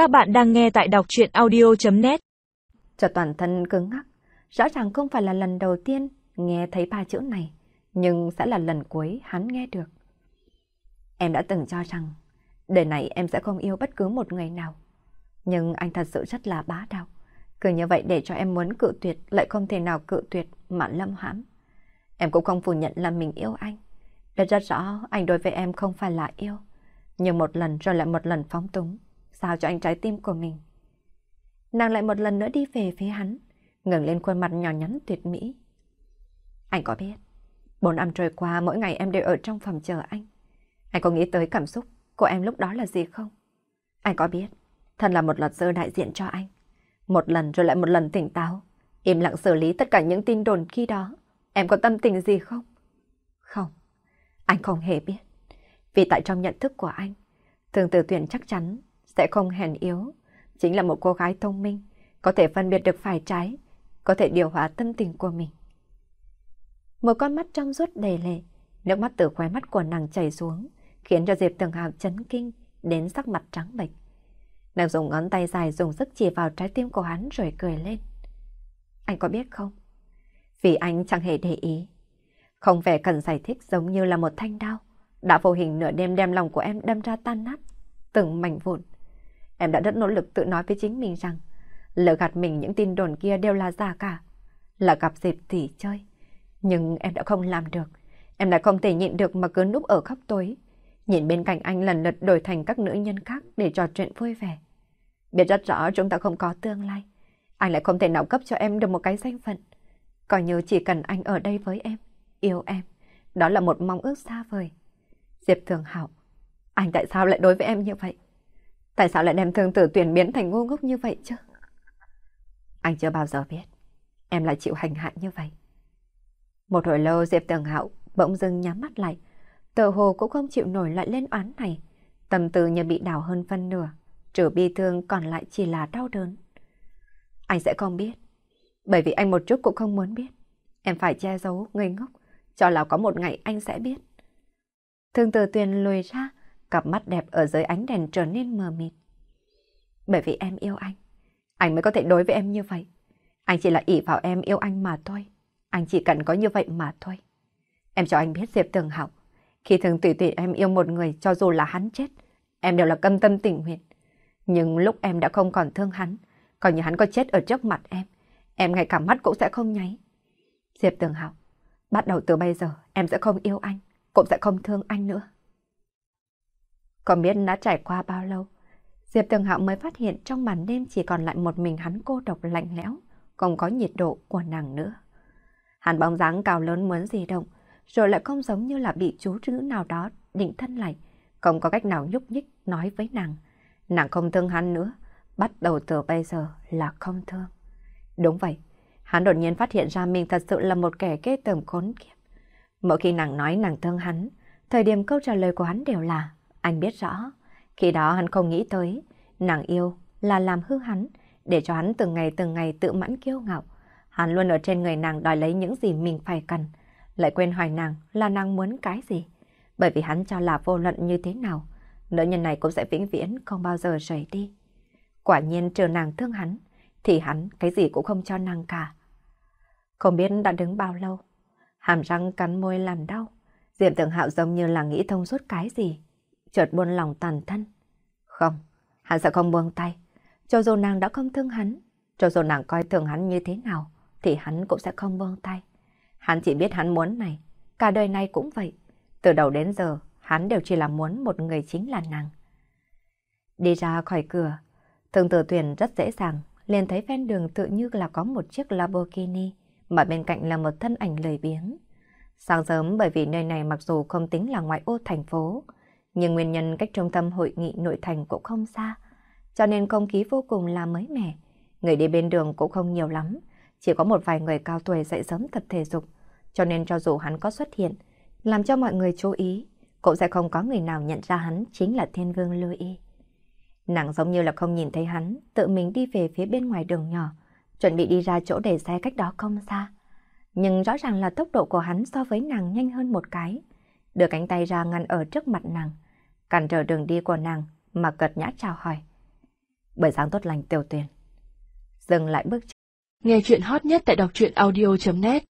Các bạn đang nghe tại đọc chuyện audio.net Cho toàn thân cứng ngắc, rõ ràng không phải là lần đầu tiên nghe thấy ba chữ này, nhưng sẽ là lần cuối hắn nghe được. Em đã từng cho rằng, đời này em sẽ không yêu bất cứ một người nào. Nhưng anh thật sự rất là bá đạo. Cứ như vậy để cho em muốn cự tuyệt lại không thể nào cự tuyệt mà lâm hãm. Em cũng không phủ nhận là mình yêu anh. Biết rất rõ anh đối với em không phải là yêu. Nhưng một lần rồi lại một lần phóng túng. Sao cho anh trái tim của mình? Nàng lại một lần nữa đi về phía hắn. ngẩng lên khuôn mặt nhỏ nhắn tuyệt mỹ. Anh có biết, bốn năm trôi qua mỗi ngày em đều ở trong phòng chờ anh. Anh có nghĩ tới cảm xúc của em lúc đó là gì không? Anh có biết, thân là một luật sư đại diện cho anh. Một lần rồi lại một lần tỉnh táo, im lặng xử lý tất cả những tin đồn khi đó. Em có tâm tình gì không? Không, anh không hề biết. Vì tại trong nhận thức của anh, thường tử tuyển chắc chắn sẽ không hèn yếu. Chính là một cô gái thông minh, có thể phân biệt được phải trái, có thể điều hòa tâm tình của mình. Một con mắt trong suốt đầy lệ, nước mắt từ khóe mắt của nàng chảy xuống, khiến cho Diệp Tường Hào chấn kinh, đến sắc mặt trắng bệch. Nàng dùng ngón tay dài dùng sức chỉ vào trái tim của hắn rồi cười lên. Anh có biết không? Vì anh chẳng hề để ý. Không vẻ cần giải thích giống như là một thanh đao, đã vô hình nửa đêm đem lòng của em đâm ra tan nát, từng mảnh vụn. Em đã rất nỗ lực tự nói với chính mình rằng, lỡ gạt mình những tin đồn kia đều là giả cả, là gặp dịp thì chơi. Nhưng em đã không làm được, em đã không thể nhịn được mà cứ núp ở khóc tối, nhìn bên cạnh anh lần lượt đổi thành các nữ nhân khác để trò chuyện vui vẻ. Biết rất rõ chúng ta không có tương lai, anh lại không thể nào cấp cho em được một cái danh phận. Coi như chỉ cần anh ở đây với em, yêu em, đó là một mong ước xa vời. Diệp Thường Hảo, anh tại sao lại đối với em như vậy? Tại sao lại đem thương tử tuyển biến thành ngu ngốc như vậy chứ? Anh chưa bao giờ biết, em lại chịu hành hạ như vậy. Một hồi lâu Diệp Tường Hạo bỗng dưng nhắm mắt lại, tờ hồ cũng không chịu nổi lại lên oán này. Tâm tư như bị đảo hơn phân nửa, trừ bi thương còn lại chỉ là đau đớn. Anh sẽ không biết, bởi vì anh một chút cũng không muốn biết. Em phải che giấu, ngây ngốc, cho là có một ngày anh sẽ biết. Thương tử tuyền lùi ra, cặp mắt đẹp ở dưới ánh đèn trở nên mờ mịt. Bởi vì em yêu anh, anh mới có thể đối với em như vậy. Anh chỉ là ỷ vào em yêu anh mà thôi. Anh chỉ cần có như vậy mà thôi. Em cho anh biết Diệp Tường Học. khi thường tùy tùy em yêu một người cho dù là hắn chết, em đều là câm tâm tình nguyện. Nhưng lúc em đã không còn thương hắn, coi như hắn có chết ở trước mặt em, em ngay cả mắt cũng sẽ không nháy. Diệp Tường Học, bắt đầu từ bây giờ em sẽ không yêu anh, cũng sẽ không thương anh nữa. Không biết đã trải qua bao lâu, Diệp Tường Hạo mới phát hiện trong màn đêm chỉ còn lại một mình hắn cô độc lạnh lẽo, không có nhiệt độ của nàng nữa. Hắn bóng dáng cao lớn muốn di động, rồi lại không giống như là bị chú nữ nào đó định thân lại, không có cách nào nhúc nhích nói với nàng. Nàng không thương hắn nữa, bắt đầu từ bây giờ là không thương. Đúng vậy, hắn đột nhiên phát hiện ra mình thật sự là một kẻ kê tởm khốn kiếp. Mỗi khi nàng nói nàng thương hắn, thời điểm câu trả lời của hắn đều là anh biết rõ. Khi đó hắn không nghĩ tới, nàng yêu là làm hư hắn, để cho hắn từng ngày từng ngày tự mãn kiêu ngạo. Hắn luôn ở trên người nàng đòi lấy những gì mình phải cần, lại quên hỏi nàng là nàng muốn cái gì. Bởi vì hắn cho là vô luận như thế nào, nữ nhân này cũng sẽ vĩnh viễn không bao giờ rời đi. Quả nhiên trừ nàng thương hắn, thì hắn cái gì cũng không cho nàng cả. Không biết đã đứng bao lâu, hàm răng cắn môi làm đau. Diệp Tưởng Hạo giống như là nghĩ thông suốt cái gì, chợt buồn lòng tàn thân. Không, hắn sẽ không buông tay. Cho dù nàng đã không thương hắn, cho dù nàng coi thường hắn như thế nào, thì hắn cũng sẽ không buông tay. Hắn chỉ biết hắn muốn này, cả đời này cũng vậy. Từ đầu đến giờ, hắn đều chỉ là muốn một người chính là nàng. Đi ra khỏi cửa, thường tử tuyển rất dễ dàng, liền thấy ven đường tự như là có một chiếc Lamborghini, mà bên cạnh là một thân ảnh lười biếng. Sáng sớm bởi vì nơi này mặc dù không tính là ngoại ô thành phố, nhưng nguyên nhân cách trung tâm hội nghị nội thành cũng không xa, cho nên không khí vô cùng là mới mẻ. Người đi bên đường cũng không nhiều lắm, chỉ có một vài người cao tuổi dậy sớm tập thể dục, cho nên cho dù hắn có xuất hiện, làm cho mọi người chú ý, cũng sẽ không có người nào nhận ra hắn chính là Thiên Vương Lưu Y. Nàng giống như là không nhìn thấy hắn, tự mình đi về phía bên ngoài đường nhỏ, chuẩn bị đi ra chỗ để xe cách đó không xa. Nhưng rõ ràng là tốc độ của hắn so với nàng nhanh hơn một cái, đưa cánh tay ra ngăn ở trước mặt nàng, cản trở đường đi của nàng mà cật nhã chào hỏi. Bởi sáng tốt lành tiểu tuyền. Dừng lại bước chân. Nghe chuyện hot nhất tại đọc truyện audio.net